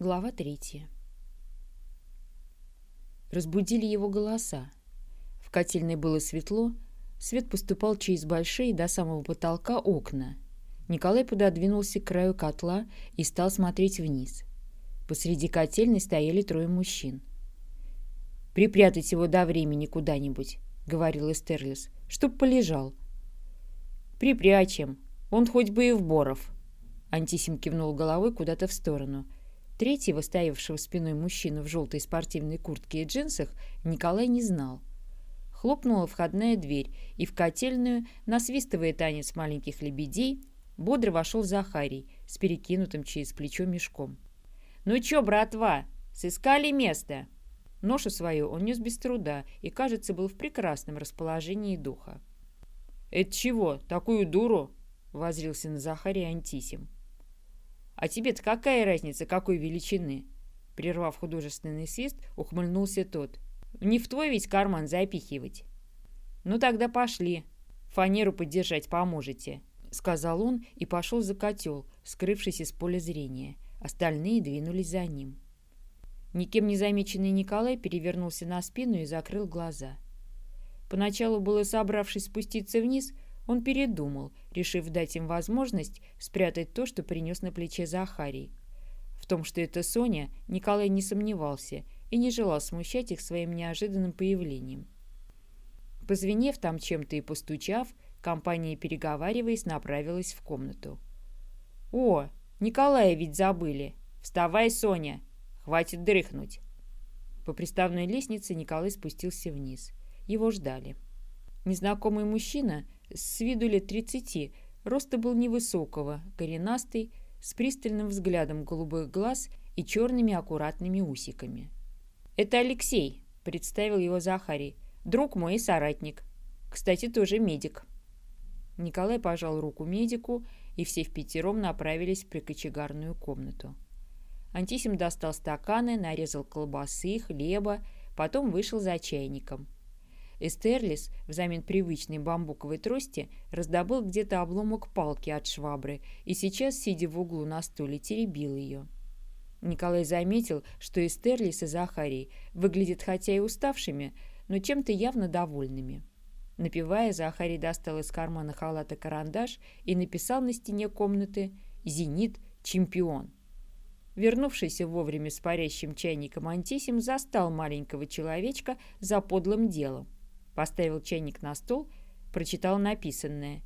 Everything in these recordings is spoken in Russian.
Глава третья. Разбудили его голоса. В котельной было светло, свет поступал через большие до самого потолка окна. Николай пододвинулся к краю котла и стал смотреть вниз. Посреди котельной стояли трое мужчин. «Припрятать его до времени куда-нибудь», — говорил Эстерлис, — «чтоб полежал». «Припрячем. Он хоть бы и в Боров». Антисим кивнул головой куда-то в сторону — Третьего, стоявшего спиной мужчину в желтой спортивной куртке и джинсах, Николай не знал. Хлопнула входная дверь, и в котельную, насвистывая танец маленьких лебедей, бодро вошел Захарий с перекинутым через плечо мешком. «Ну чё, братва, сыскали место?» Ношу свою он нес без труда и, кажется, был в прекрасном расположении духа. «Это чего, такую дуру?» — возрился на Захария Антисим. А тебе-то какая разница, какой величины?» Прервав художественный свист, ухмыльнулся тот. «Не в твой ведь карман запихивать». «Ну тогда пошли. Фанеру поддержать поможете», — сказал он и пошел за котел, скрывшись из поля зрения. Остальные двинулись за ним. Никем не замеченный Николай перевернулся на спину и закрыл глаза. Поначалу было собравшись спуститься вниз, — он передумал, решив дать им возможность спрятать то, что принес на плече Захарий. В том, что это Соня, Николай не сомневался и не желал смущать их своим неожиданным появлением. Позвенев там чем-то и постучав, компания, переговариваясь, направилась в комнату. «О, Николая ведь забыли! Вставай, Соня! Хватит дрыхнуть!» По приставной лестнице Николай спустился вниз. Его ждали. Незнакомый мужчина – с виду лет тридцати, роста был невысокого, коренастый, с пристальным взглядом голубых глаз и черными аккуратными усиками. «Это Алексей», — представил его Захарий, — «друг мой и соратник. Кстати, тоже медик». Николай пожал руку медику, и все в пятером направились в прикочегарную комнату. Антисим достал стаканы, нарезал колбасы, хлеба, потом вышел за чайником — Эстерлис взамен привычной бамбуковой трости раздобыл где-то обломок палки от швабры и сейчас, сидя в углу на стуле, теребил ее. Николай заметил, что Эстерлис и Захарий выглядят хотя и уставшими, но чем-то явно довольными. Напивая, Захарий достал из кармана халата карандаш и написал на стене комнаты «Зенит – чемпион». Вернувшийся вовремя с парящим чайником Антисим застал маленького человечка за подлым делом. Поставил чайник на стол, прочитал написанное.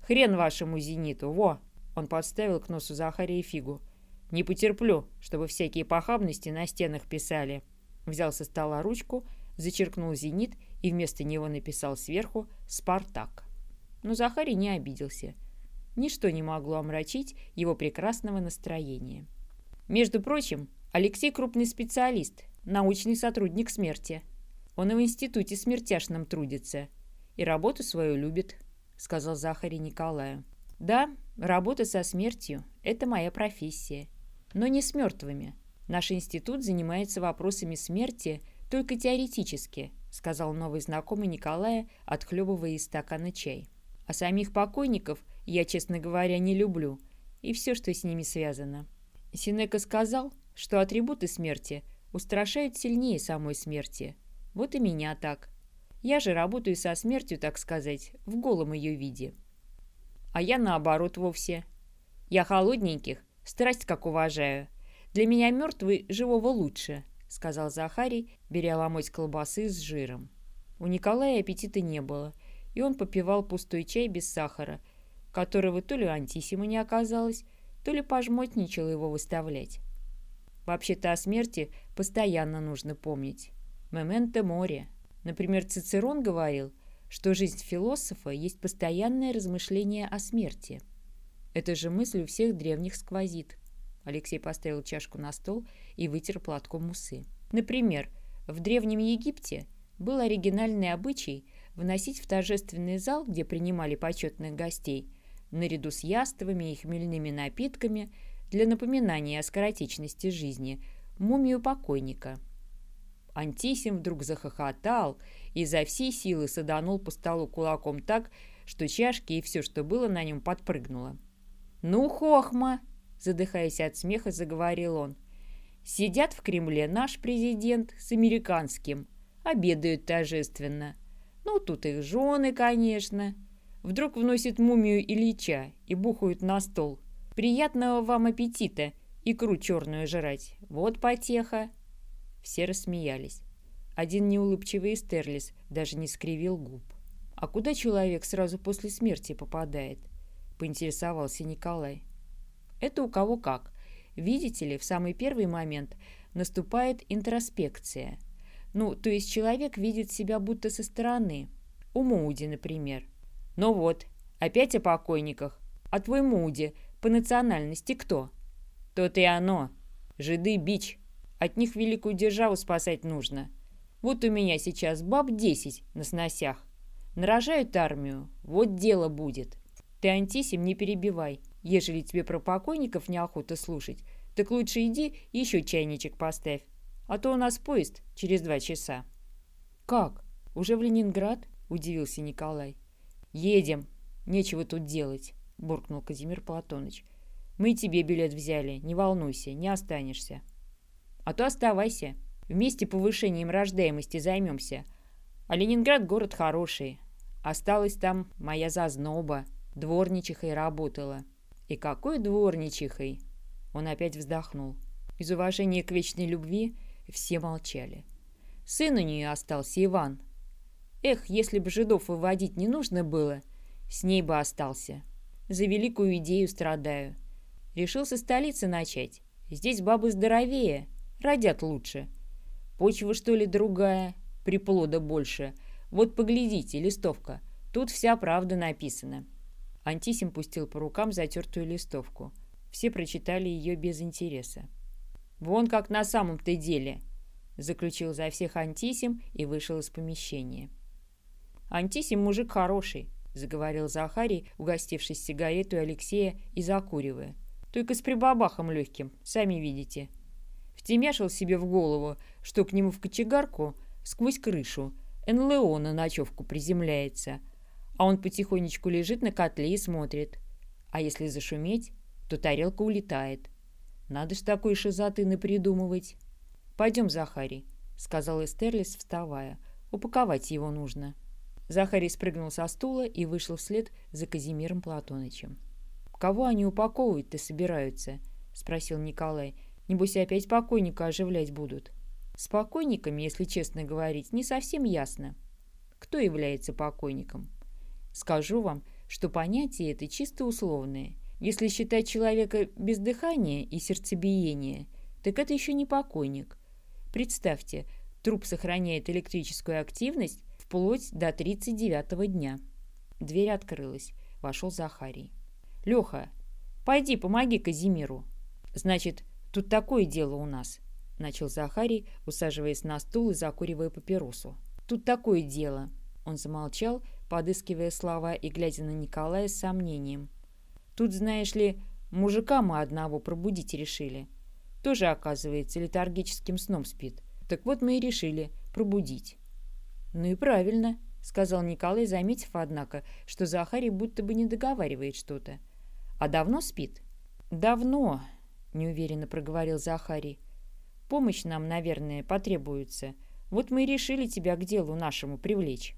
«Хрен вашему зениту, во!» Он подставил к носу Захария фигу. «Не потерплю, чтобы всякие похабности на стенах писали». Взял со стола ручку, зачеркнул «Зенит» и вместо него написал сверху «Спартак». Но Захарий не обиделся. Ничто не могло омрачить его прекрасного настроения. Между прочим, Алексей крупный специалист, научный сотрудник смерти. Он и в институте смертяшном трудится. И работу свою любит», — сказал Захарий Николаю. «Да, работа со смертью — это моя профессия. Но не с мертвыми. Наш институт занимается вопросами смерти только теоретически», — сказал новый знакомый Николая, отхлебывая из стакана чай. «А самих покойников я, честно говоря, не люблю. И все, что с ними связано». Синека сказал, что атрибуты смерти устрашают сильнее самой смерти — вот и меня так. Я же работаю со смертью, так сказать, в голом ее виде. А я наоборот вовсе. Я холодненьких, страсть как уважаю. Для меня мертвый живого лучше, сказал Захарий, беря ломоть колбасы с жиром. У Николая аппетита не было, и он попивал пустой чай без сахара, которого то ли антисима не оказалось, то ли пожмотничал его выставлять. Вообще-то о смерти постоянно нужно помнить. «Мементо море». Например, Цицерон говорил, что жизнь философа есть постоянное размышление о смерти. Эта же мысль у всех древних сквозит. Алексей поставил чашку на стол и вытер платком усы. Например, в Древнем Египте был оригинальный обычай вносить в торжественный зал, где принимали почетных гостей, наряду с яствами и хмельными напитками для напоминания о скоротечности жизни, мумию покойника – Антисим вдруг захохотал и за всей силы саданул по столу кулаком так, что чашки и все, что было на нем, подпрыгнуло. «Ну, хохма!» — задыхаясь от смеха, заговорил он. Сидят в Кремле наш президент с американским. Обедают торжественно. Ну, тут их жены, конечно. Вдруг вносят мумию Ильича и бухают на стол. Приятного вам аппетита, икру черную жрать. Вот потеха. Все рассмеялись. Один неулыбчивый Стерлис даже не скривил губ. «А куда человек сразу после смерти попадает?» — поинтересовался Николай. «Это у кого как. Видите ли, в самый первый момент наступает интроспекция. Ну, то есть человек видит себя будто со стороны. У Моуди, например. Ну вот, опять о покойниках. А твой Моуди по национальности кто? То-то и оно. Жиды бич. От них великую державу спасать нужно. Вот у меня сейчас баб десять на сносях. Нарожают армию, вот дело будет. Ты, Антисим, не перебивай. Ежели тебе про покойников неохота слушать, так лучше иди еще чайничек поставь. А то у нас поезд через два часа. Как? Уже в Ленинград? Удивился Николай. Едем. Нечего тут делать, буркнул Казимир Платоныч. Мы тебе билет взяли, не волнуйся, не останешься. А то оставайся. Вместе повышением рождаемости займемся. А Ленинград город хороший. Осталась там моя зазноба. Дворничихой работала. И какой дворничихой? Он опять вздохнул. Из уважения к вечной любви все молчали. Сын у нее остался Иван. Эх, если бы жидов выводить не нужно было, с ней бы остался. За великую идею страдаю. Решил со столицы начать. Здесь бабы здоровее, родят лучше. Почва, что ли, другая, приплода больше. Вот поглядите, листовка. Тут вся правда написана». Антисим пустил по рукам затертую листовку. Все прочитали ее без интереса. «Вон как на самом-то деле», — заключил за всех Антисим и вышел из помещения. «Антисим мужик хороший», — заговорил Захарий, угостившись сигаретой Алексея и закуривая. «Только с прибабахом легким, сами видите». Втемяшил себе в голову, что к нему в кочегарку сквозь крышу НЛО на ночевку приземляется, а он потихонечку лежит на котле и смотрит. А если зашуметь, то тарелка улетает. Надо ж такой шизоты напридумывать. «Пойдем, Захарий», — сказал Эстерлис, вставая. «Упаковать его нужно». Захарий спрыгнул со стула и вышел вслед за Казимиром Платонычем. «Кого они упаковывать-то собираются?» — спросил Николай. «Небось, опять покойника оживлять будут». С покойниками, если честно говорить, не совсем ясно. Кто является покойником? Скажу вам, что понятие это чисто условное. Если считать человека без дыхания и сердцебиения, так это еще не покойник. Представьте, труп сохраняет электрическую активность вплоть до 39-го дня. Дверь открылась. Вошел Захарий. «Леха, пойди, помоги Казимиру». «Значит, тут такое дело у нас», — начал Захарий, усаживаясь на стул и закуривая папиросу. «Тут такое дело». Он замолчал, подыскивая слова и глядя на Николая с сомнением. Тут, знаешь ли, мужика мы одного пробудить решили. Тоже, оказывается, летаргическим сном спит. Так вот мы и решили пробудить. Ну и правильно, сказал Николай, заметив, однако, что Захарий будто бы не договаривает что-то. А давно спит? Давно, неуверенно проговорил Захарий. Помощь нам, наверное, потребуется. Вот мы и решили тебя к делу нашему привлечь.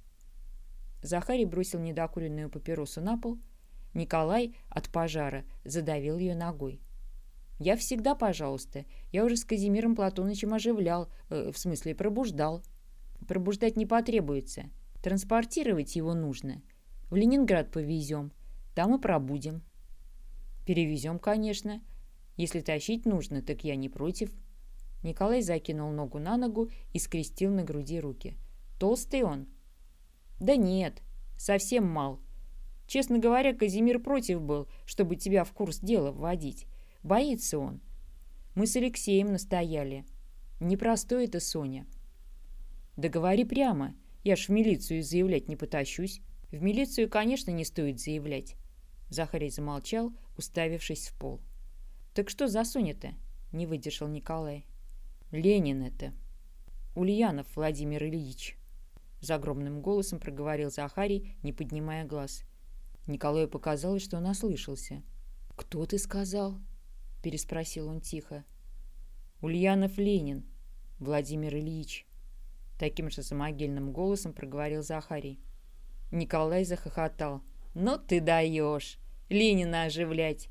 Захарий бросил недокуренную папиросу на пол Николай от пожара задавил ее ногой. «Я всегда, пожалуйста. Я уже с Казимиром Платонычем оживлял, э, в смысле пробуждал. Пробуждать не потребуется. Транспортировать его нужно. В Ленинград повезем. Там и пробудем». «Перевезем, конечно. Если тащить нужно, так я не против». Николай закинул ногу на ногу и скрестил на груди руки. «Толстый он?» «Да нет, совсем мал. Честно говоря, Казимир против был, чтобы тебя в курс дела вводить. Боится он. Мы с Алексеем настояли. Непростой это Соня. Да говори прямо. Я ж в милицию заявлять не потащусь. В милицию, конечно, не стоит заявлять. Захарий замолчал, уставившись в пол. «Так что за Соня-то?» — не выдержал Николай. «Ленин это. Ульянов Владимир Ильич». Загромным голосом проговорил Захарий, не поднимая глаз. Николаю показалось, что он ослышался. «Кто ты сказал?» — переспросил он тихо. Ульянов Ленин, Владимир Ильич. Таким же самогельным голосом проговорил Захарий. Николай захохотал. «Ну ты даешь! Ленина оживлять!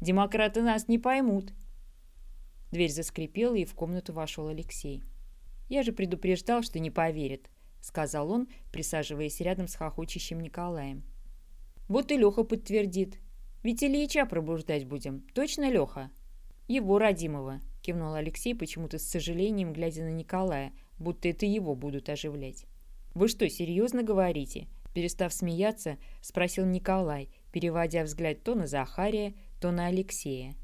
Демократы нас не поймут!» Дверь заскрипела, и в комнату вошел Алексей. «Я же предупреждал, что не поверит», — сказал он, присаживаясь рядом с хохочущим Николаем. «Вот и Леха подтвердит. Ведь Ильича пробуждать будем. Точно, Леха?» «Его родимого», — кивнул Алексей, почему-то с сожалением, глядя на Николая, будто это его будут оживлять. «Вы что, серьезно говорите?» Перестав смеяться, спросил Николай, переводя взгляд то на Захария, то на Алексея.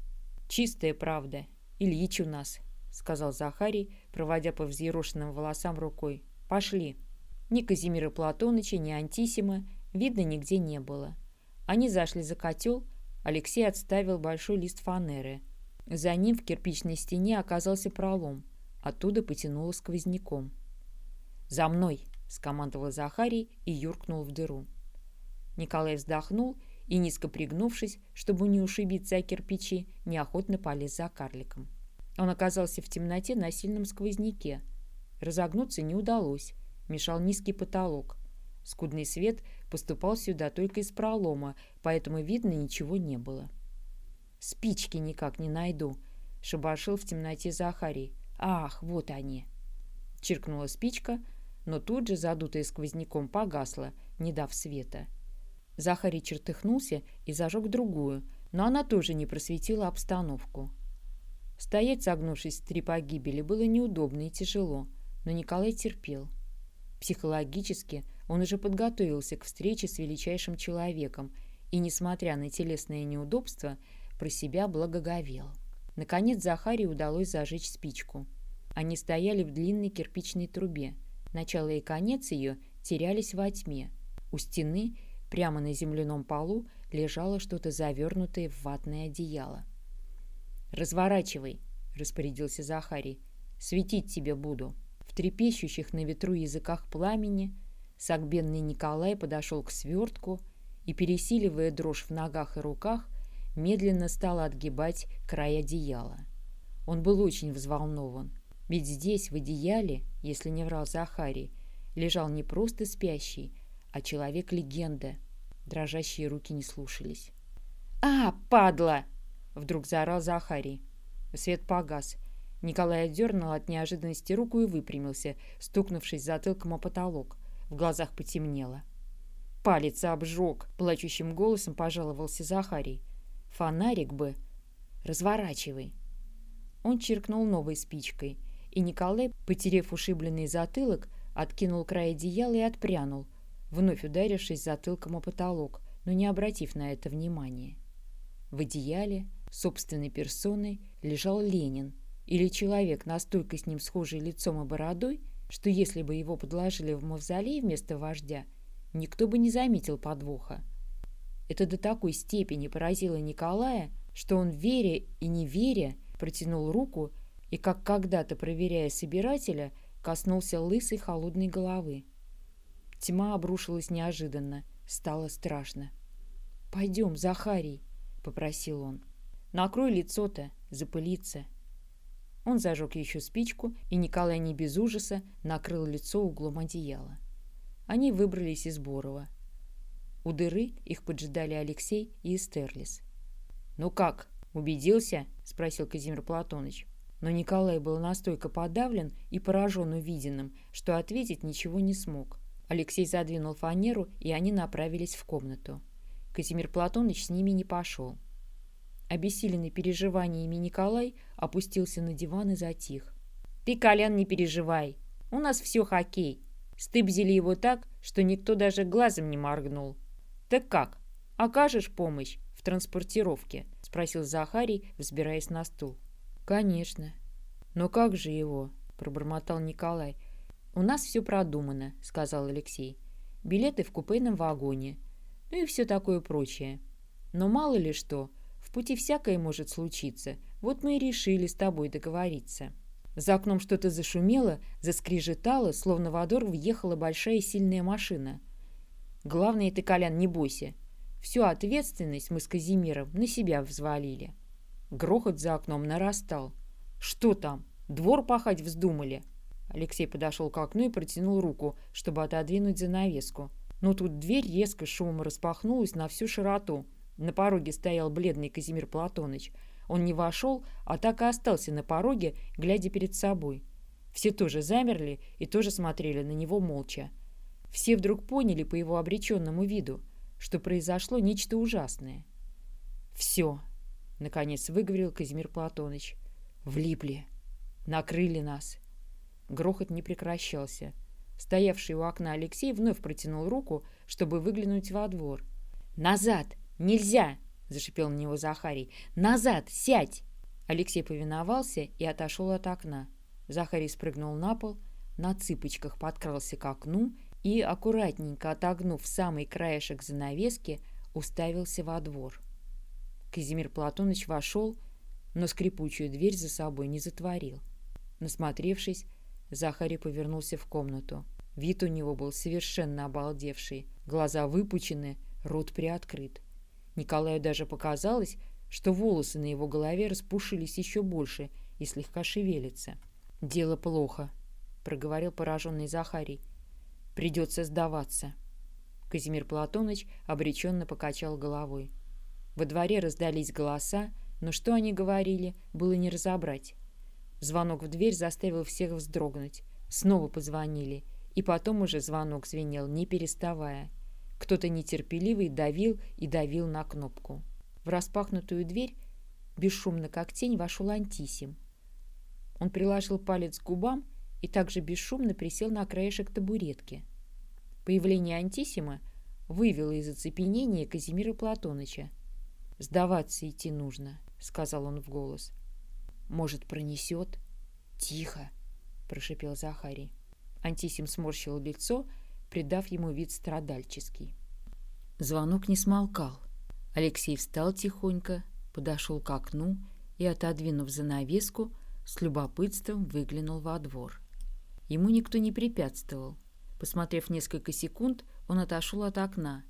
«Чистая правда. Ильич у нас», — сказал Захарий, проводя по взъерошенным волосам рукой. «Пошли». Ни Казимира Платоныча, ни Антисима видно нигде не было. Они зашли за котел, Алексей отставил большой лист фанеры. За ним в кирпичной стене оказался пролом. Оттуда потянуло сквозняком. «За мной!» — скомандовал Захарий и юркнул в дыру. Николай вздохнул и, низко пригнувшись, чтобы не ушибиться о кирпичи, неохотно полез за карликом. Он оказался в темноте на сильном сквозняке. Разогнуться не удалось, мешал низкий потолок. Скудный свет поступал сюда только из пролома, поэтому видно ничего не было. «Спички никак не найду», — шебашил в темноте Захарий. «Ах, вот они!» Чиркнула спичка, но тут же, задутая сквозняком, погасла, не дав света. Захарий чертыхнулся и зажег другую, но она тоже не просветила обстановку. Стоять, согнувшись в три погибели, было неудобно и тяжело, но Николай терпел. Психологически он уже подготовился к встрече с величайшим человеком и, несмотря на телесное неудобство, про себя благоговел. Наконец Захарию удалось зажечь спичку. Они стояли в длинной кирпичной трубе. Начало и конец ее терялись во тьме. У стены, прямо на земляном полу, лежало что-то завернутое в ватное одеяло. «Разворачивай», — распорядился Захарий. «Светить тебе буду». В трепещущих на ветру языках пламени сагбенный Николай подошел к свертку и, пересиливая дрожь в ногах и руках, медленно стал отгибать край одеяла. Он был очень взволнован. Ведь здесь, в одеяле, если не врал Захарий, лежал не просто спящий, а человек-легенда. Дрожащие руки не слушались. «А, падла!» — вдруг заорал Захарий. Свет погас. Николай отдернул от неожиданности руку и выпрямился, стукнувшись затылком о потолок. В глазах потемнело. «Палец обжег!» — плачущим голосом пожаловался Захарий. «Фонарик бы!» «Разворачивай!» Он чиркнул новой спичкой — и Николай, потерев ушибленный затылок, откинул край одеяла и отпрянул, вновь ударившись затылком о потолок, но не обратив на это внимания. В одеяле собственной персоной лежал Ленин, или человек, настолько с ним схожий лицом и бородой, что если бы его подложили в мавзолей вместо вождя, никто бы не заметил подвоха. Это до такой степени поразило Николая, что он, веря и не веря, протянул руку и, как когда-то проверяя собирателя, коснулся лысой холодной головы. Тьма обрушилась неожиданно, стало страшно. «Пойдем, Захарий», — попросил он. «Накрой лицо-то, запылиться». Он зажег еще спичку, и Николай не без ужаса накрыл лицо углом одеяла. Они выбрались из Борова. У дыры их поджидали Алексей и Эстерлис. «Ну как, убедился?» — спросил Казимир Платоныч. Но Николай был настолько подавлен и поражен увиденным, что ответить ничего не смог. Алексей задвинул фанеру, и они направились в комнату. Казимир Платоныч с ними не пошел. Обессиленный переживаниями Николай опустился на диван и затих. «Ты, Колян, не переживай. У нас все хоккей. Стыбзили его так, что никто даже глазом не моргнул. Так как, окажешь помощь в транспортировке?» — спросил Захарий, взбираясь на стул. «Конечно. Но как же его?» – пробормотал Николай. «У нас все продумано», – сказал Алексей. «Билеты в купейном вагоне. Ну и все такое прочее. Но мало ли что, в пути всякое может случиться. Вот мы и решили с тобой договориться». За окном что-то зашумело, заскрежетало, словно во двор въехала большая сильная машина. «Главное, ты, Колян, не бойся. Всю ответственность мы с Казимиром на себя взвалили». Грохот за окном нарастал. «Что там? Двор пахать вздумали?» Алексей подошел к окну и протянул руку, чтобы отодвинуть занавеску. Но тут дверь резко шумом распахнулась на всю широту. На пороге стоял бледный Казимир Платоныч. Он не вошел, а так и остался на пороге, глядя перед собой. Все тоже замерли и тоже смотрели на него молча. Все вдруг поняли по его обреченному виду, что произошло нечто ужасное. «Все», — наконец выговорил Казимир Платоныч, — «влипли, накрыли нас». Грохот не прекращался. Стоявший у окна Алексей вновь протянул руку, чтобы выглянуть во двор. «Назад! Нельзя!» — зашипел на него Захарий. «Назад! Сядь!» Алексей повиновался и отошел от окна. Захарий спрыгнул на пол, на цыпочках подкрался к окну и, аккуратненько отогнув самый краешек занавески, уставился во двор. Казимир Платоныч вошел, но скрипучую дверь за собой не затворил. Насмотревшись, Захарий повернулся в комнату. Вид у него был совершенно обалдевший. Глаза выпучены, рот приоткрыт. Николаю даже показалось, что волосы на его голове распушились еще больше и слегка шевелятся. «Дело плохо», — проговорил пораженный Захарий. «Придется сдаваться». Казимир Платоныч обреченно покачал головой. Во дворе раздались голоса, но что они говорили, было не разобрать. Звонок в дверь заставил всех вздрогнуть. Снова позвонили, и потом уже звонок звенел, не переставая. Кто-то нетерпеливый давил и давил на кнопку. В распахнутую дверь, бесшумно как тень, вошел Антисим. Он приложил палец к губам и также бесшумно присел на краешек табуретки. Появление Антисима вывело из оцепенения Казимира Платоныча. «Сдаваться идти нужно», — сказал он в голос. Может, пронесет? Тихо, прошипел Захарий. Антисим сморщил лицо, придав ему вид страдальческий. Звонок не смолкал. Алексей встал тихонько, подошел к окну и, отодвинув занавеску, с любопытством выглянул во двор. Ему никто не препятствовал. Посмотрев несколько секунд, он отошел от окна.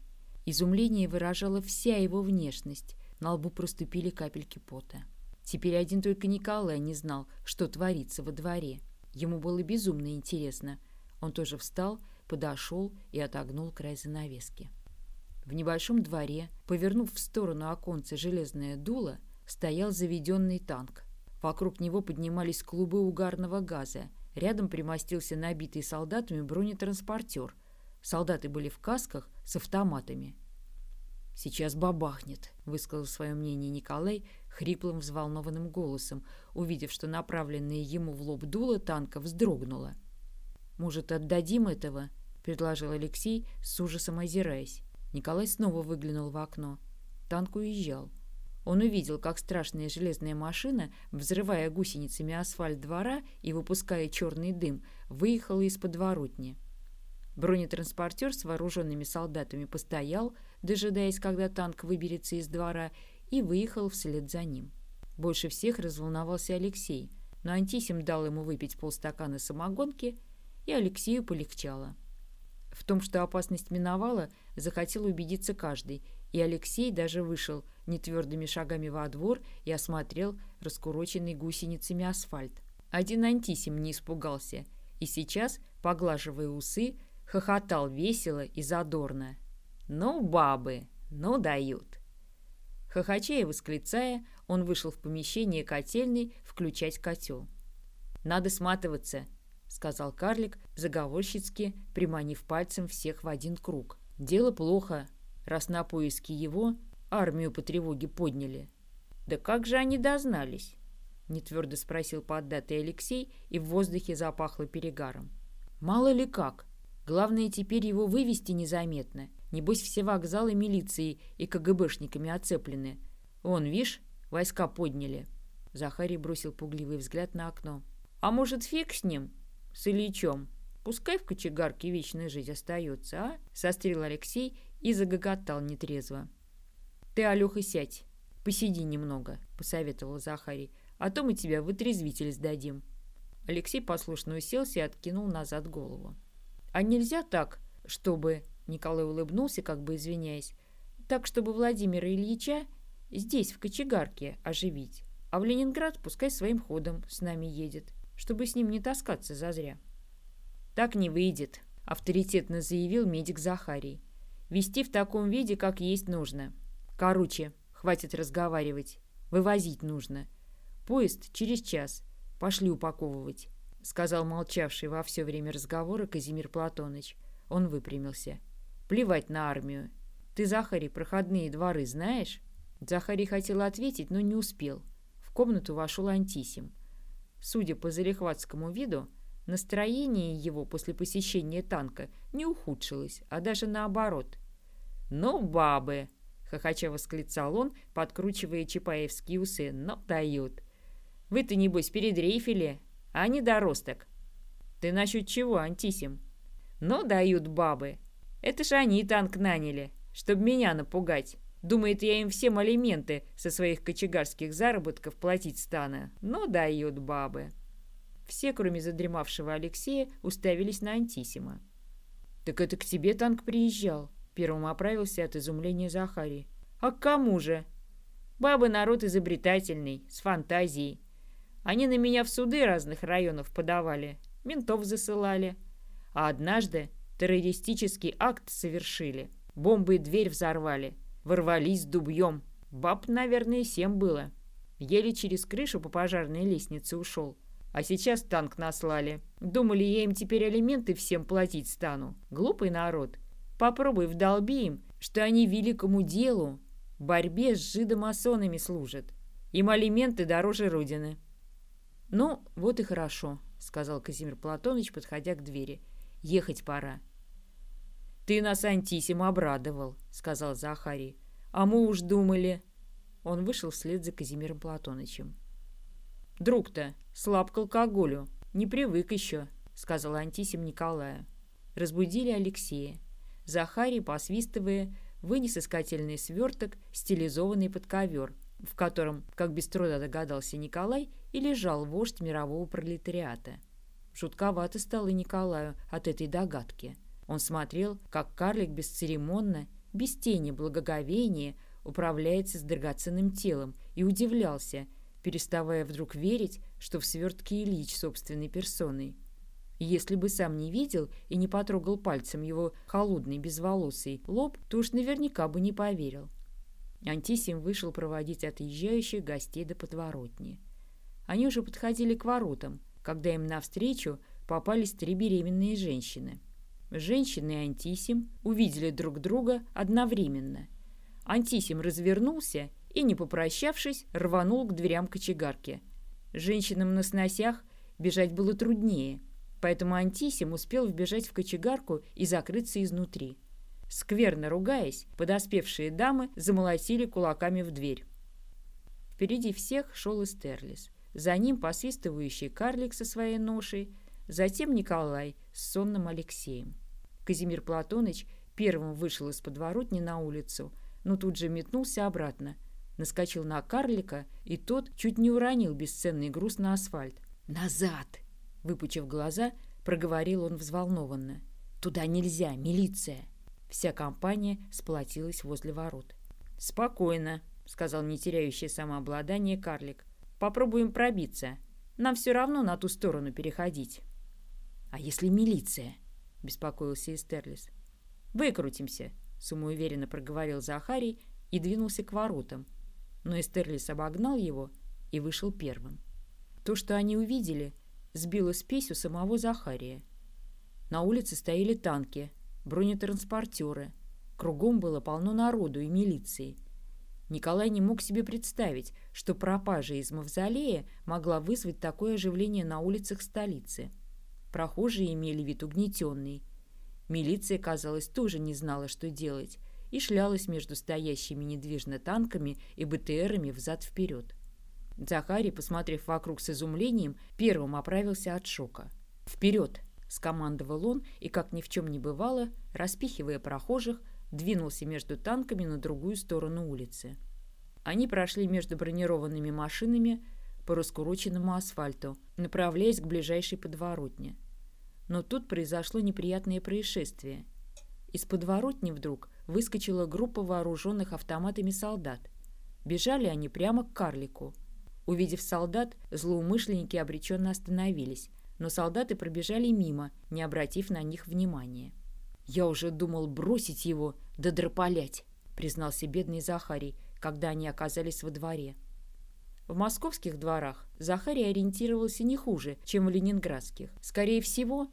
Изумление выражало вся его внешность, на лбу проступили капельки пота. Теперь один только Николай не знал, что творится во дворе. Ему было безумно интересно. Он тоже встал, подошел и отогнул край занавески. В небольшом дворе, повернув в сторону оконца железное дуло, стоял заведенный танк. Вокруг него поднимались клубы угарного газа. Рядом примостился набитый солдатами бронетранспортер. Солдаты были в касках с автоматами. «Сейчас бабахнет», — высказал свое мнение Николай хриплым взволнованным голосом, увидев, что направленное ему в лоб дуло танка вздрогнуло. «Может, отдадим этого?» — предложил Алексей, с ужасом озираясь. Николай снова выглянул в окно. Танк уезжал. Он увидел, как страшная железная машина, взрывая гусеницами асфальт двора и выпуская черный дым, выехала из подворотни. Бронетранспортер с вооруженными солдатами постоял, дожидаясь, когда танк выберется из двора, и выехал вслед за ним. Больше всех разволновался Алексей, но Антисим дал ему выпить полстакана самогонки, и Алексею полегчало. В том, что опасность миновала, захотел убедиться каждый, и Алексей даже вышел нетвердыми шагами во двор и осмотрел раскуроченный гусеницами асфальт. Один Антисим не испугался, и сейчас, поглаживая усы, хохотал весело и задорно. «Ну, бабы, ну дают!» Хохоча и восклицая, он вышел в помещение котельной включать котел. «Надо сматываться», — сказал карлик, заговорщицки приманив пальцем всех в один круг. «Дело плохо, раз на поиски его армию по тревоге подняли». «Да как же они дознались?» — нетвердо спросил поддатый Алексей, и в воздухе запахло перегаром. «Мало ли как. Главное теперь его вывести незаметно Небось, все вокзалы милицией и КГБшниками оцеплены. Вон, вишь, войска подняли. Захарий бросил пугливый взгляд на окно. А может, фиг с ним? С Ильичом? Пускай в кочегарке вечная жизнь остается, а? Сострил Алексей и загоготал нетрезво. Ты, Алёха, сядь. Посиди немного, посоветовал Захарий. А то мы тебя в отрезвитель сдадим. Алексей послушно уселся и откинул назад голову. А нельзя так, чтобы Николай улыбнулся, как бы извиняясь. «Так, чтобы Владимира Ильича здесь, в кочегарке, оживить. А в Ленинград пускай своим ходом с нами едет, чтобы с ним не таскаться зазря. Так не выйдет, авторитетно заявил медик Захарий. Вести в таком виде, как есть нужно. Короче, хватит разговаривать. Вывозить нужно. Поезд через час. Пошли упаковывать, сказал молчавший во все время разговора Казимир Платоныч. Он выпрямился. Плевать на армию. Ты, Захарий, проходные дворы знаешь? Захарий хотел ответить, но не успел. В комнату вошел Антисим. Судя по залихватскому виду, настроение его после посещения танка не ухудшилось, а даже наоборот. «Ну, бабы!» — хохоча восклицал он, подкручивая чапаевские усы. «Но дают! Вы-то, небось, передрейфили, а не доросток!» «Ты насчет чего, Антисим?» «Ну, дают бабы! Это ж они танк наняли, чтобы меня напугать!» Думает, я им всем алименты со своих кочегарских заработков платить стану. Но дают бабы. Все, кроме задремавшего Алексея, уставились на Антисима. «Так это к тебе танк приезжал?» Первым оправился от изумления Захарий. «А к кому же?» «Бабы народ изобретательный, с фантазией. Они на меня в суды разных районов подавали, ментов засылали. А однажды террористический акт совершили, бомбы и дверь взорвали, ворвались дубьем. Баб, наверное, семь было. Еле через крышу по пожарной лестнице ушел. А сейчас танк наслали. Думали, я им теперь алименты всем платить стану. Глупый народ. Попробуй вдолби им, что они великому делу, борьбе с жидомасонами служат. Им алименты дороже Родины. «Ну, вот и хорошо», — сказал Казимир Платоныч, подходя к двери. «Ехать пора». «Ты нас Антисим обрадовал», — сказал Захарий. «А мы уж думали...» Он вышел вслед за Казимиром Платонычем. «Друг-то слаб к алкоголю, не привык еще», — сказал Антисим Николаю. Разбудили Алексея. Захарий, посвистывая, вынес искательный сверток, стилизованный под ковер, в котором, как без труда догадался Николай, и лежал вождь мирового пролетариата. Жутковато стало Николаю от этой догадки. Он смотрел, как карлик бесцеремонно, без тени благоговения, управляется с драгоценным телом, и удивлялся, переставая вдруг верить, что в свертке Ильич собственной персоной. Если бы сам не видел и не потрогал пальцем его холодный безволосый лоб, то уж наверняка бы не поверил. Антисим вышел проводить отъезжающих гостей до подворотни. Они уже подходили к воротам, когда им навстречу попались три беременные женщины. Женщины и Антисим увидели друг друга одновременно. Антисим развернулся и, не попрощавшись, рванул к дверям кочегарки. Женщинам на сносях бежать было труднее, поэтому Антисим успел вбежать в кочегарку и закрыться изнутри. Скверно ругаясь, подоспевшие дамы замолотили кулаками в дверь. Впереди всех шел Эстерлис. За ним посвистывающий карлик со своей ношей, затем Николай с сонным Алексеем. Казимир Платоныч первым вышел из подворотни на улицу, но тут же метнулся обратно, наскочил на карлика, и тот чуть не уронил бесценный груз на асфальт. «Назад!» — выпучив глаза, проговорил он взволнованно. «Туда нельзя, милиция!» Вся компания сплотилась возле ворот. «Спокойно», — сказал не теряющий самообладание карлик. «Попробуем пробиться. Нам все равно на ту сторону переходить». «А если милиция?» — беспокоился Эстерлис. «Выкрутимся», — самоуверенно проговорил Захарий и двинулся к воротам. Но Эстерлис обогнал его и вышел первым. То, что они увидели, сбило спесь у самого Захария. На улице стояли танки, бронетранспортеры. Кругом было полно народу и милиции. Николай не мог себе представить, что пропажа из мавзолея могла вызвать такое оживление на улицах столицы. Прохожие имели вид угнетенный. Милиция, казалось, тоже не знала, что делать, и шлялась между стоящими недвижно танками и БТРами взад-вперед. Захарий, посмотрев вокруг с изумлением, первым оправился от шока. «Вперед!» — скомандовал он и, как ни в чем не бывало, распихивая прохожих, двинулся между танками на другую сторону улицы. Они прошли между бронированными машинами по раскуроченному асфальту, направляясь к ближайшей подворотне. Но тут произошло неприятное происшествие. Из подворотни вдруг выскочила группа вооруженных автоматами солдат. Бежали они прямо к карлику. Увидев солдат, злоумышленники обреченно остановились, но солдаты пробежали мимо, не обратив на них внимания. «Я уже думал бросить его, да дрополять», — признался бедный Захарий, когда они оказались во дворе. В московских дворах Захарий ориентировался не хуже, чем в ленинградских. Скорее всего,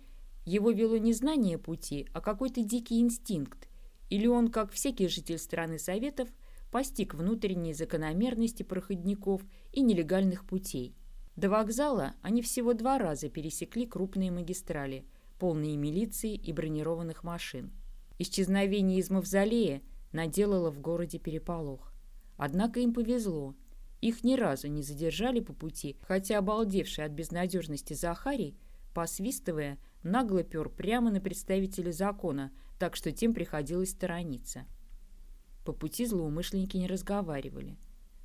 его вело не знание пути, а какой-то дикий инстинкт, или он, как всякий житель страны Советов, постиг внутренние закономерности проходников и нелегальных путей. До вокзала они всего два раза пересекли крупные магистрали, полные милиции и бронированных машин. Исчезновение из мавзолея наделало в городе переполох. Однако им повезло. Их ни разу не задержали по пути, хотя обалдевший от безнадежности Захарий, посвистывая, нагло пер прямо на представителя закона, так что тем приходилось сторониться. По пути злоумышленники не разговаривали.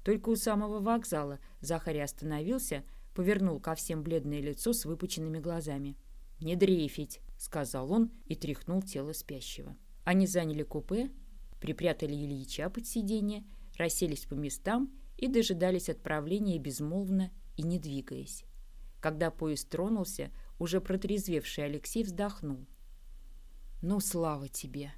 Только у самого вокзала Захарий остановился, повернул ко всем бледное лицо с выпученными глазами. «Не дрейфить», — сказал он и тряхнул тело спящего. Они заняли купе, припрятали Ильича под сиденье, расселись по местам и дожидались отправления безмолвно и не двигаясь. Когда поезд тронулся, уже протрезвевший Алексей вздохнул. «Ну, слава тебе!»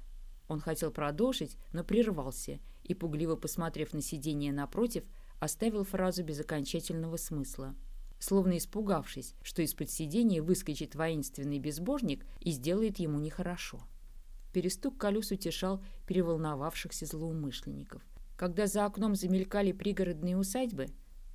Он хотел продолжить, но прервался и, пугливо посмотрев на сиденье напротив, оставил фразу без окончательного смысла. Словно испугавшись, что из-под сиденья выскочит воинственный безбожник и сделает ему нехорошо. Перестук колес утешал переволновавшихся злоумышленников. Когда за окном замелькали пригородные усадьбы,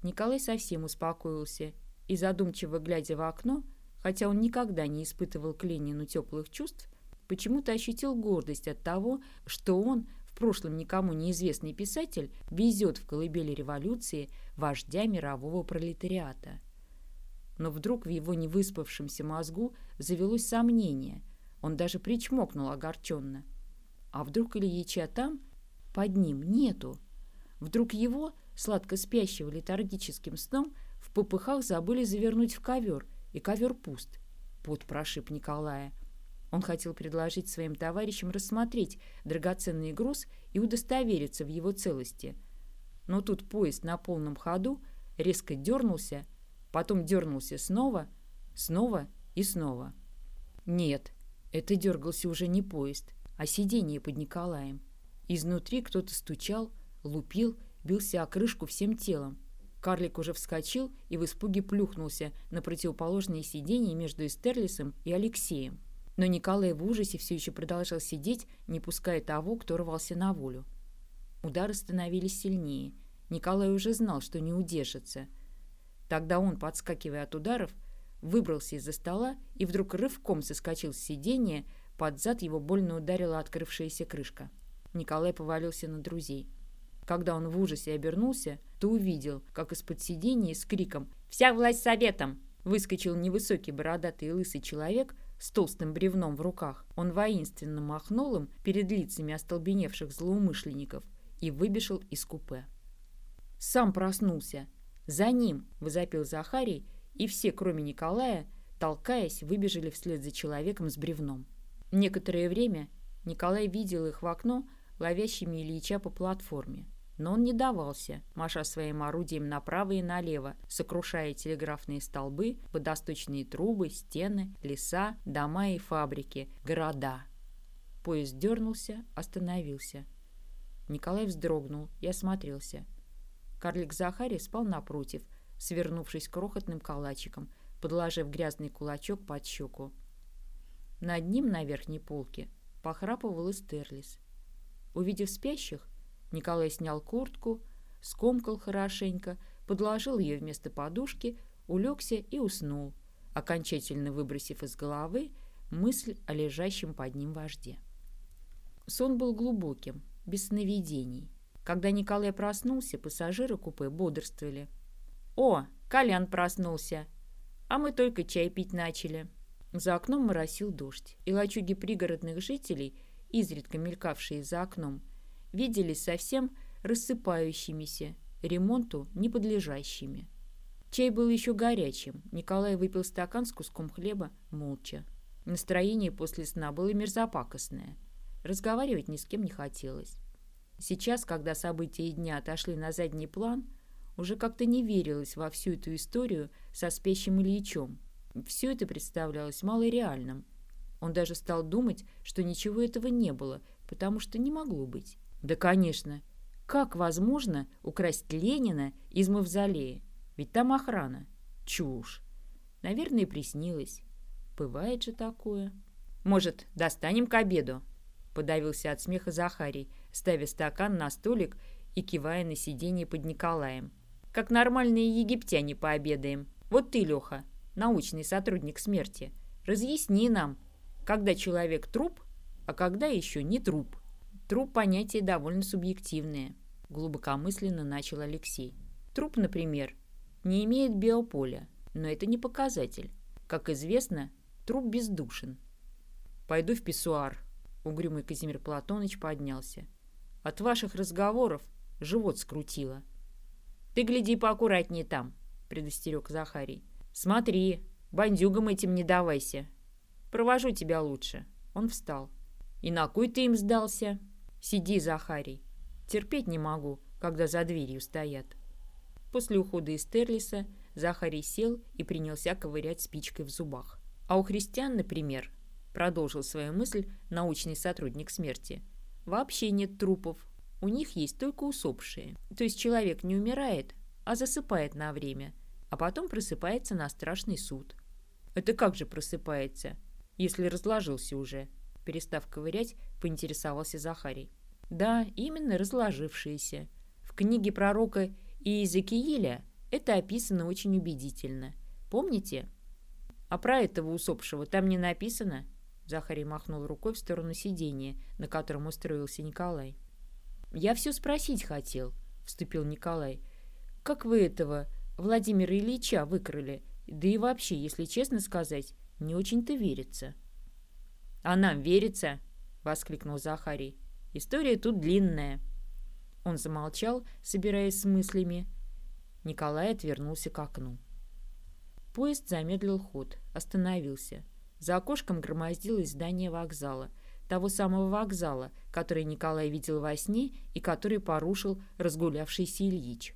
Николай совсем успокоился и, задумчиво глядя в окно, хотя он никогда не испытывал к Ленину теплых чувств, почему-то ощутил гордость от того, что он, в прошлом никому неизвестный писатель, везет в колыбели революции вождя мирового пролетариата. Но вдруг в его невыспавшемся мозгу завелось сомнение. Он даже причмокнул огорченно. А вдруг Ильича там, под ним, нету? Вдруг его, сладко спящего летаргическим сном, в попыхах забыли завернуть в ковер, и ковер пуст. Пот прошиб Николая — он хотел предложить своим товарищам рассмотреть драгоценный груз и удостовериться в его целости. Но тут поезд на полном ходу резко дернулся, потом дернулся снова, снова и снова. Нет, это дергался уже не поезд, а сиденье под Николаем. Изнутри кто-то стучал, лупил, бился о крышку всем телом. Карлик уже вскочил и в испуге плюхнулся на противоположное сиденье между Эстерлисом и Алексеем. Но Николай в ужасе все еще продолжал сидеть, не пуская того, кто рвался на волю. Удары становились сильнее. Николай уже знал, что не удержится. Тогда он, подскакивая от ударов, выбрался из-за стола и вдруг рывком соскочил с сиденья, под зад его больно ударила открывшаяся крышка. Николай повалился на друзей. Когда он в ужасе обернулся, то увидел, как из-под сиденья с криком «Вся власть советом!» выскочил невысокий бородатый лысый человек с толстым бревном в руках. Он воинственно махнул им перед лицами остолбеневших злоумышленников и выбежал из купе. Сам проснулся. За ним возопил Захарий, и все, кроме Николая, толкаясь, выбежали вслед за человеком с бревном. Некоторое время Николай видел их в окно, ловящими Ильича по платформе. Но он не давался, маша своим орудием направо и налево, сокрушая телеграфные столбы, водосточные трубы, стены, леса, дома и фабрики, города. Поезд дернулся, остановился. Николай вздрогнул и осмотрелся. Карлик Захарий спал напротив, свернувшись крохотным калачиком, подложив грязный кулачок под щеку. Над ним на верхней полке похрапывал Эстерлис. Увидев спящих, Николай снял куртку, скомкал хорошенько, подложил ее вместо подушки, улегся и уснул, окончательно выбросив из головы мысль о лежащем под ним вожде. Сон был глубоким, без сновидений. Когда Николай проснулся, пассажиры купе бодрствовали. «О, Колян проснулся! А мы только чай пить начали!» За окном моросил дождь, и лачуги пригородных жителей, изредка мелькавшие за окном, виделись совсем рассыпающимися, ремонту неподлежащими. Чай был еще горячим. Николай выпил стакан с куском хлеба молча. Настроение после сна было мерзопакостное. Разговаривать ни с кем не хотелось. Сейчас, когда события дня отошли на задний план, Уже как-то не верилось во всю эту историю со спящим Ильичом. Все это представлялось малореальным. Он даже стал думать, что ничего этого не было, потому что не могло быть. Да, конечно. Как возможно украсть Ленина из мавзолея? Ведь там охрана. Чушь. Наверное, приснилось. Бывает же такое. Может, достанем к обеду? Подавился от смеха Захарий, ставя стакан на столик и кивая на сиденье под Николаем. Как нормальные египтяне пообедаем. Вот ты, Леха, научный сотрудник смерти, разъясни нам, когда человек труп, а когда еще не труп. Труп – понятие довольно субъективное, глубокомысленно начал Алексей. Труп, например, не имеет биополя, но это не показатель. Как известно, труп бездушен. «Пойду в писсуар», — угрюмый Казимир Платоныч поднялся. «От ваших разговоров живот скрутило». «Ты гляди поаккуратнее там», — предостерег Захарий. «Смотри, бандюгам этим не давайся. Провожу тебя лучше». Он встал. «И на кой ты им сдался?» «Сиди, Захарий. Терпеть не могу, когда за дверью стоят». После ухода из Терлиса Захарий сел и принялся ковырять спичкой в зубах. А у христиан, например, продолжил свою мысль научный сотрудник смерти, вообще нет трупов. У них есть только усопшие. То есть человек не умирает, а засыпает на время, а потом просыпается на страшный суд. Это как же просыпается, если разложился уже? Перестав ковырять, поинтересовался Захарий. Да, именно разложившиеся. В книге пророка Иезекииля это описано очень убедительно. Помните? А про этого усопшего там не написано? Захарий махнул рукой в сторону сидения, на котором устроился Николай. «Я все спросить хотел», — вступил Николай. «Как вы этого Владимира Ильича выкрали? Да и вообще, если честно сказать, не очень-то верится». «А нам верится?» — воскликнул Захарий. «История тут длинная». Он замолчал, собираясь с мыслями. Николай отвернулся к окну. Поезд замедлил ход, остановился. За окошком громоздилось здание вокзала, того самого вокзала, который Николай видел во сне и который порушил разгулявшийся Ильич.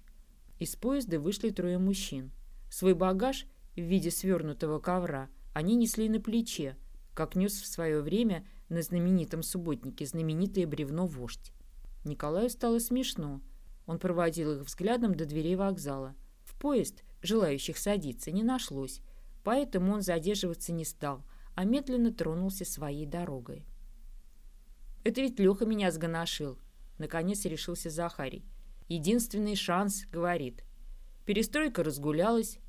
Из поезда вышли трое мужчин. Свой багаж в виде свернутого ковра они несли на плече, как нес в свое время на знаменитом субботнике знаменитое бревно «Вождь». Николаю стало смешно. Он проводил их взглядом до дверей вокзала. В поезд желающих садиться не нашлось, поэтому он задерживаться не стал, а медленно тронулся своей дорогой. «Это ведь Леха меня сгоношил», — наконец решился Захарий. «Единственный шанс», — говорит. Перестройка разгулялась.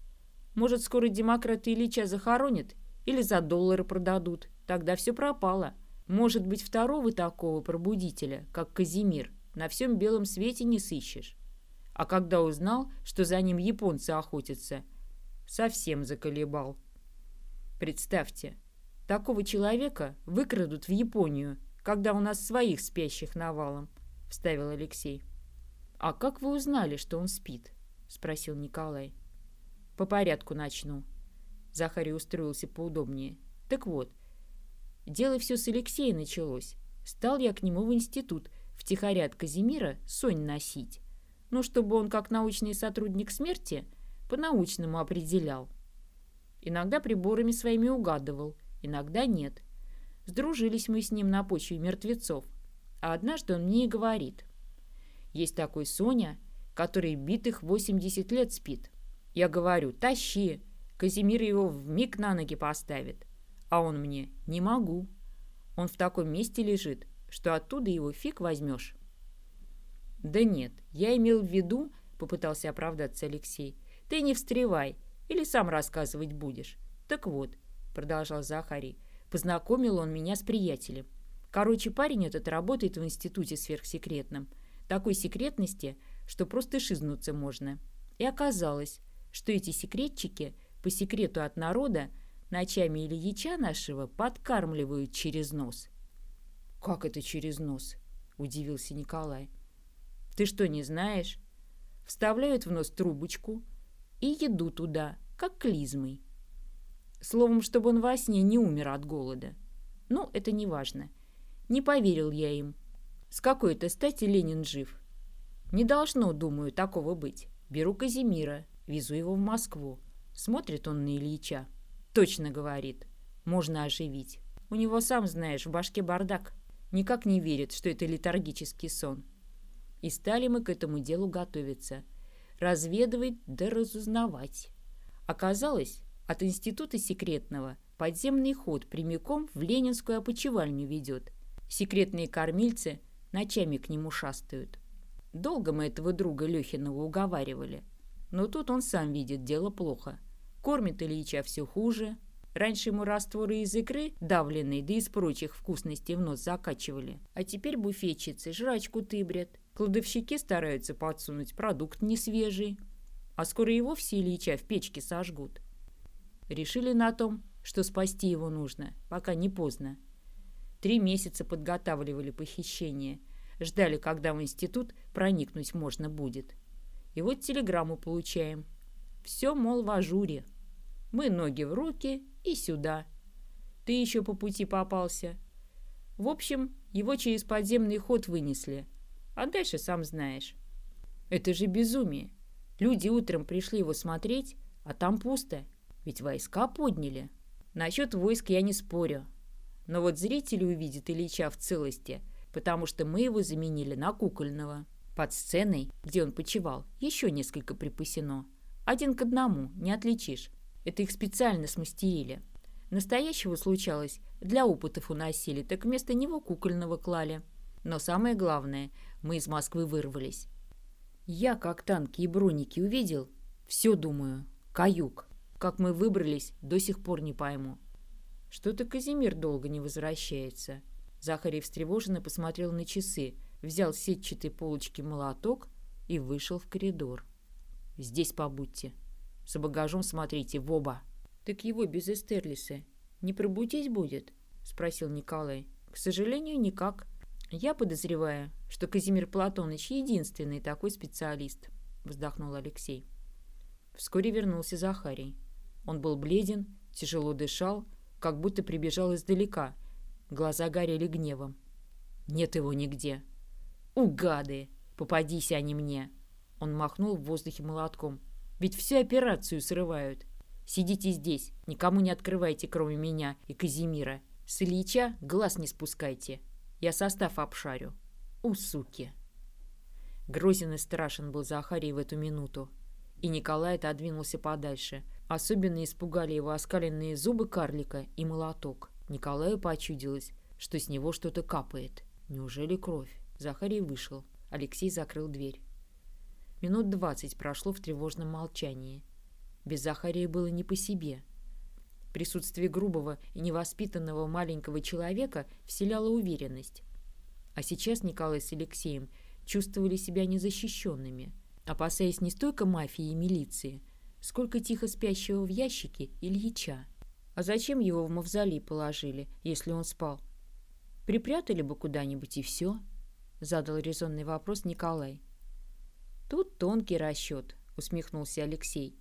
Может, скоро демократы Ильича захоронят или за доллары продадут. Тогда все пропало. Может быть, второго такого пробудителя, как Казимир, на всем белом свете не сыщешь. А когда узнал, что за ним японцы охотятся, совсем заколебал. Представьте, такого человека выкрадут в Японию, когда у нас своих спящих навалом, — вставил Алексей. «А как вы узнали, что он спит?» — спросил Николай. «По порядку начну». Захарий устроился поудобнее. «Так вот, дело все с Алексея началось. Стал я к нему в институт, втихаря от Казимира, сонь носить ну, чтобы он, как научный сотрудник смерти, по-научному определял. Иногда приборами своими угадывал, иногда нет. Сдружились мы с ним на почве мертвецов. А однажды он мне и говорит. Есть такой Соня, который битых 80 лет спит. Я говорю, тащи, Казимир его в миг на ноги поставит. А он мне, не могу. Он в таком месте лежит, что оттуда его фиг возьмешь. «Да нет, я имел в виду...» — попытался оправдаться Алексей. «Ты не встревай, или сам рассказывать будешь. Так вот», — продолжал Захарий, — познакомил он меня с приятелем. Короче, парень этот работает в институте сверхсекретном. Такой секретности, что просто шизнуться можно. И оказалось, что эти секретчики по секрету от народа ночами Ильича нашего подкармливают через нос. «Как это через нос?» – удивился Николай. Ты что, не знаешь? Вставляют в нос трубочку и еду туда, как клизмой. Словом, чтобы он во сне не умер от голода. Ну, это не важно. Не поверил я им. С какой-то стати Ленин жив. Не должно, думаю, такого быть. Беру Казимира, везу его в Москву. Смотрит он на Ильича. Точно говорит. Можно оживить. У него, сам знаешь, в башке бардак. Никак не верит, что это летаргический сон. И стали мы к этому делу готовиться. Разведывать да разузнавать. Оказалось, от института секретного подземный ход прямиком в ленинскую опочивальню ведет. Секретные кормильцы ночами к нему шастают. Долго мы этого друга Лехиного уговаривали. Но тут он сам видит, дело плохо. Кормит Ильича все хуже. Раньше ему растворы из икры, давленные, да из прочих вкусностей в нос закачивали. А теперь буфетчицы жрачку тыбрят. Кладовщики стараются подсунуть продукт несвежий. А скоро и вовсе Ильича в печке сожгут. Решили на том, что спасти его нужно, пока не поздно. Три месяца подготавливали похищение. Ждали, когда в институт проникнуть можно будет. И вот телеграмму получаем. Все, мол, в ажуре. Мы ноги в руки и сюда. Ты еще по пути попался. В общем, его через подземный ход вынесли. А дальше сам знаешь. Это же безумие. Люди утром пришли его смотреть, а там пусто. Ведь войска подняли. Насчет войск я не спорю. Но вот зрители увидят Ильича в целости, потому что мы его заменили на кукольного. Под сценой, где он почевал, еще несколько припасено. Один к одному, не отличишь. Это их специально смастерили. Настоящего случалось, для опытов уносили, так вместо него кукольного клали. Но самое главное, мы из Москвы вырвались. Я, как танки и броники увидел, все думаю, каюк. Как мы выбрались, до сих пор не пойму. Что-то Казимир долго не возвращается. Захарий встревоженно посмотрел на часы, взял с сетчатой полочки молоток и вышел в коридор. «Здесь побудьте. За багажом смотрите в оба». «Так его без Эстерлиса не пробудить будет?» — спросил Николай. «К сожалению, никак. Я подозреваю, что Казимир Платоныч единственный такой специалист», — вздохнул Алексей. Вскоре вернулся Захарий. Он был бледен, тяжело дышал, как будто прибежал издалека. Глаза горели гневом. «Нет его нигде!» «У, гады! Попадись они мне!» Он махнул в воздухе молотком. «Ведь всю операцию срывают! Сидите здесь, никому не открывайте, кроме меня и Казимира. С Ильича глаз не спускайте. Я состав обшарю. У, суки!» Грозен и страшен был Захарий в эту минуту. И Николай отодвинулся подальше — Особенно испугали его оскаленные зубы карлика и молоток. Николаю почудилось, что с него что-то капает. Неужели кровь? Захарий вышел. Алексей закрыл дверь. Минут двадцать прошло в тревожном молчании. Без Захария было не по себе. Присутствие грубого и невоспитанного маленького человека вселяло уверенность. А сейчас Николай с Алексеем чувствовали себя незащищенными, опасаясь не столько мафии и милиции, Сколько тихо спящего в ящике Ильича. А зачем его в мавзолей положили, если он спал? Припрятали бы куда-нибудь и все, задал резонный вопрос Николай. Тут тонкий расчет, усмехнулся Алексей.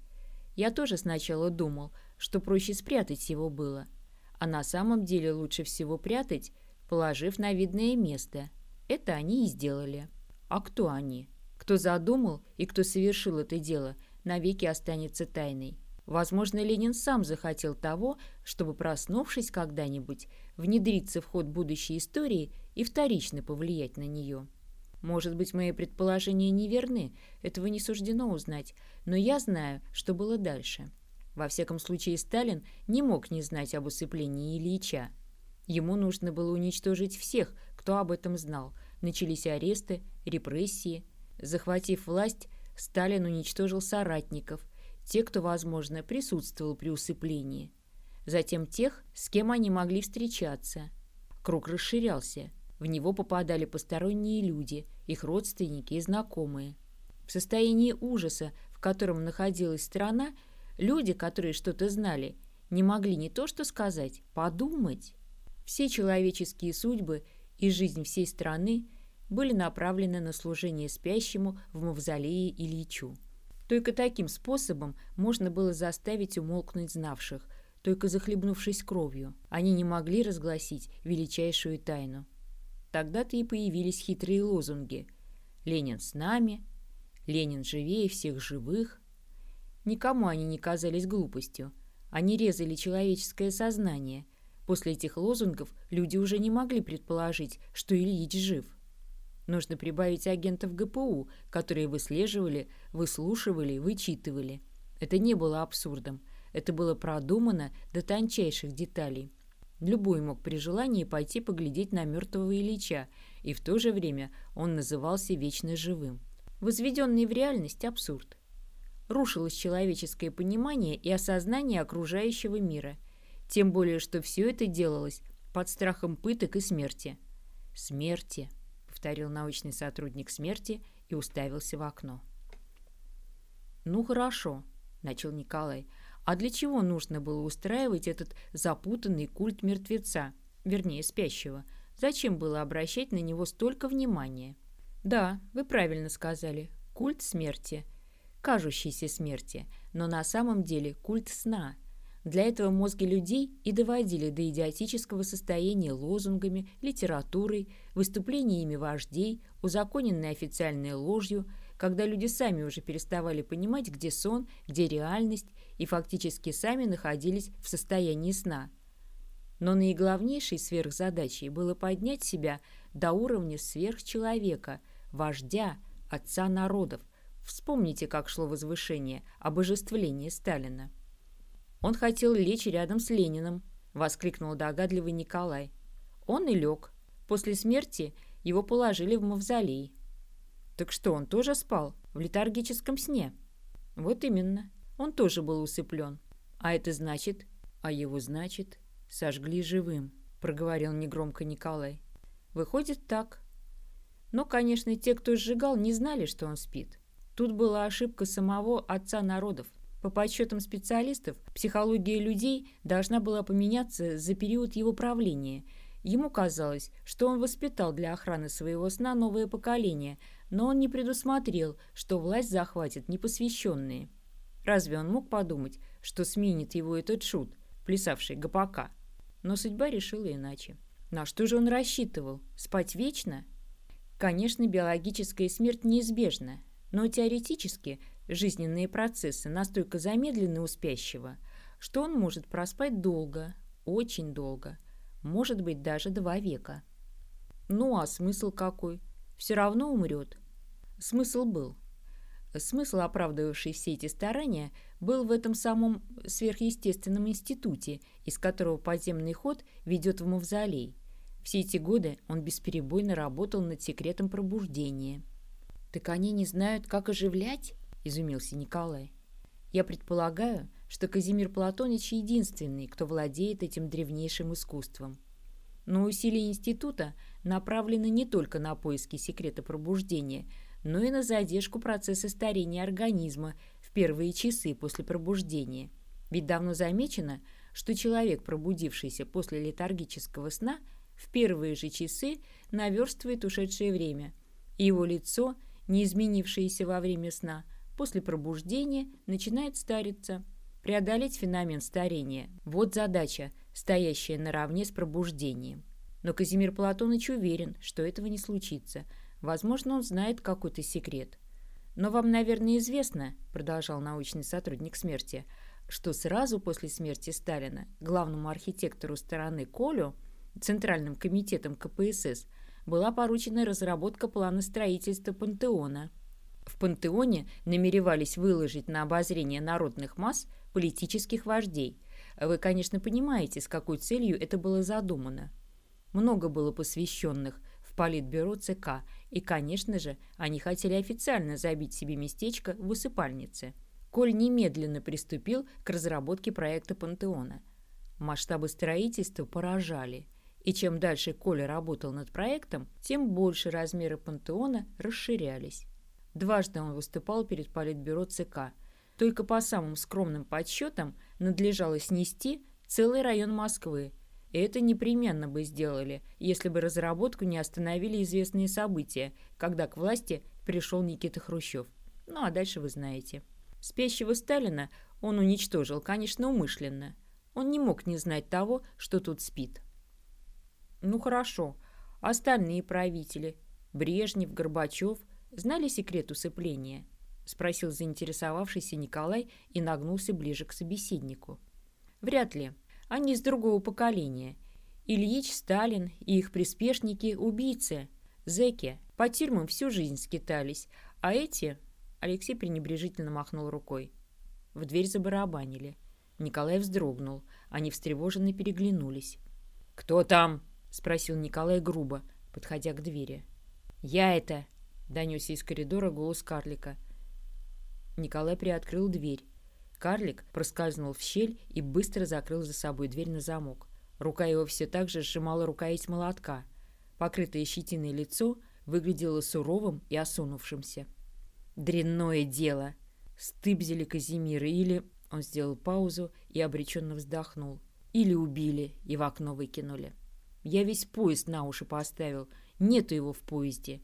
Я тоже сначала думал, что проще спрятать его было. А на самом деле лучше всего прятать, положив на видное место. Это они и сделали. А кто они? Кто задумал и кто совершил это дело – навеки останется тайной. Возможно, Ленин сам захотел того, чтобы, проснувшись когда-нибудь, внедриться в ход будущей истории и вторично повлиять на нее. Может быть, мои предположения неверны, этого не суждено узнать, но я знаю, что было дальше. Во всяком случае, Сталин не мог не знать об усыплении Ильича. Ему нужно было уничтожить всех, кто об этом знал. Начались аресты, репрессии. Захватив власть, Сталин уничтожил соратников, те, кто, возможно, присутствовал при усыплении. Затем тех, с кем они могли встречаться. Круг расширялся. В него попадали посторонние люди, их родственники и знакомые. В состоянии ужаса, в котором находилась страна, люди, которые что-то знали, не могли не то что сказать, подумать. Все человеческие судьбы и жизнь всей страны – были направлены на служение спящему в мавзолее Ильичу. Только таким способом можно было заставить умолкнуть знавших, только захлебнувшись кровью. Они не могли разгласить величайшую тайну. Тогда-то и появились хитрые лозунги «Ленин с нами», Ленин живее всех живых. Никому они не казались глупостью. Они резали человеческое сознание. После этих лозунгов люди уже не могли предположить, что Ильич жив. Нужно прибавить агентов ГПУ, которые выслеживали, выслушивали, вычитывали. Это не было абсурдом. Это было продумано до тончайших деталей. Любой мог при желании пойти поглядеть на мертвого Ильича, и в то же время он назывался вечно живым. Возведенный в реальность абсурд. Рушилось человеческое понимание и осознание окружающего мира. Тем более, что все это делалось под страхом пыток и смерти. «Смерти», — повторил научный сотрудник смерти и уставился в окно. «Ну хорошо», — начал Николай, — «а для чего нужно было устраивать этот запутанный культ мертвеца, вернее, спящего? Зачем было обращать на него столько внимания?» Да, вы правильно сказали. Культ смерти. Кажущейся смерти, но на самом деле культ сна. Для этого мозги людей и доводили до идиотического состояния лозунгами, литературой, выступлениями вождей, узаконенной официальной ложью, когда люди сами уже переставали понимать, где сон, где реальность, и фактически сами находились в состоянии сна. Но наиглавнейшей сверхзадачей было поднять себя до уровня сверхчеловека, вождя, отца народов. Вспомните, как шло возвышение, обожествление Сталина. «Он хотел лечь рядом с Лениным», — воскликнул догадливый Николай. Он и лег. После смерти его положили в мавзолей. Так что, он тоже спал? В летаргическом сне? Вот именно. Он тоже был усыплен. А это значит... А его значит... Сожгли живым, проговорил негромко Николай. Выходит так. Но, конечно, те, кто сжигал, не знали, что он спит. Тут была ошибка самого отца народов. По подсчетам специалистов, психология людей должна была поменяться за период его правления. Ему казалось, что он воспитал для охраны своего сна новое поколение, но он не предусмотрел, что власть захватит непосвященные. Разве он мог подумать, что сменит его этот шут, плясавший гопака? Но судьба решила иначе. На что же он рассчитывал? Спать вечно? Конечно, биологическая смерть неизбежна, но теоретически жизненные процессы настолько замедлены у спящего, что он может проспать долго, очень долго, может быть даже два века. Ну а смысл какой? Все равно умрет. Смысл был. Смысл, оправдывавший все эти старания, был в этом самом сверхъестественном институте, из которого подземный ход ведет в мавзолей. Все эти годы он бесперебойно работал над секретом пробуждения. «Так они не знают, как оживлять?» – изумился Николай. «Я предполагаю, что Казимир Платоныч единственный, кто владеет этим древнейшим искусством. Но усилия института направлены не только на поиски секрета пробуждения, но и на задержку процесса старения организма в первые часы после пробуждения. Ведь давно замечено, что человек, пробудившийся после летаргического сна – в первые же часы наверстывает ушедшее время, и его лицо, не изменившееся во время сна, после пробуждения начинает стариться. Преодолеть феномен старения – вот задача, стоящая наравне с пробуждением. Но Казимир Платоныч уверен, что этого не случится. Возможно, он знает какой-то секрет. «Но вам, наверное, известно, — продолжал научный сотрудник смерти, — что сразу после смерти Сталина главному архитектору стороны Колю – Центральным комитетом КПСС была поручена разработка плана строительства пантеона. В пантеоне намеревались выложить на обозрение народных масс политических вождей. Вы, конечно, понимаете, с какой целью это было задумано. Много было посвященных в политбюро ЦК, и, конечно же, они хотели официально забить себе местечко в усыпальнице. Коль немедленно приступил к разработке проекта пантеона. Масштабы строительства поражали – и чем дальше Коля работал над проектом, тем больше размеры пантеона расширялись. Дважды он выступал перед политбюро ЦК. Только по самым скромным подсчетам надлежало снести целый район Москвы. И это непременно бы сделали, если бы разработку не остановили известные события, когда к власти пришел Никита Хрущев. Ну а дальше вы знаете. Спящего Сталина он уничтожил, конечно, умышленно. Он не мог не знать того, что тут спит. Ну хорошо, остальные правители, Брежнев, Горбачев, знали секрет усыпления? спросил заинтересовавшийся Николай и нагнулся ближе к собеседнику. «Вряд ли. Они из другого поколения. Ильич, Сталин и их приспешники – убийцы, зэки. По тюрьмам всю жизнь скитались. А эти...» Алексей пренебрежительно махнул рукой. В дверь забарабанили. Николай вздрогнул. Они встревоженно переглянулись. «Кто там?» – спросил Николай грубо, подходя к двери. «Я это!» – донесся из коридора голос карлика – Николай приоткрыл дверь. Карлик проскользнул в щель и быстро закрыл за собой дверь на замок. Рука его все так же сжимала рукоять молотка. Покрытое щетиной лицо выглядело суровым и осунувшимся. «Дрянное дело!» Стыбзили Казимира или... Он сделал паузу и обреченно вздохнул. Или убили и в окно выкинули. Я весь поезд на уши поставил. Нету его в поезде.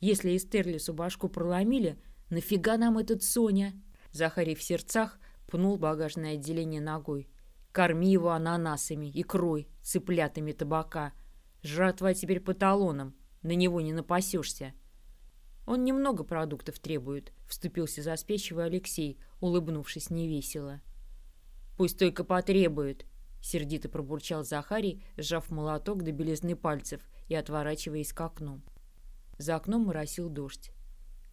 Если Эстерлису башку проломили, «Нафига нам этот Соня?» Захарий в сердцах пнул багажное отделение ногой. «Корми его ананасами, икрой, цыплятами табака. Жратва теперь по талонам, на него не напасешься». «Он немного продуктов требует», — вступился за спящего Алексей, улыбнувшись невесело. «Пусть только потребует», — сердито пробурчал Захарий, сжав молоток до белизны пальцев и отворачиваясь к окну. За окном моросил дождь.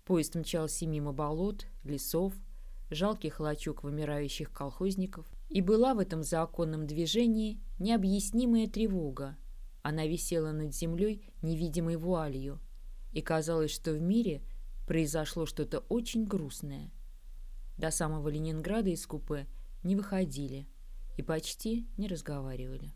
Поезд мчался мимо болот, лесов, жалких лачуг вымирающих колхозников. И была в этом законном движении необъяснимая тревога. Она висела над землей невидимой вуалью. И казалось, что в мире произошло что-то очень грустное. До самого Ленинграда из купе не выходили и почти не разговаривали.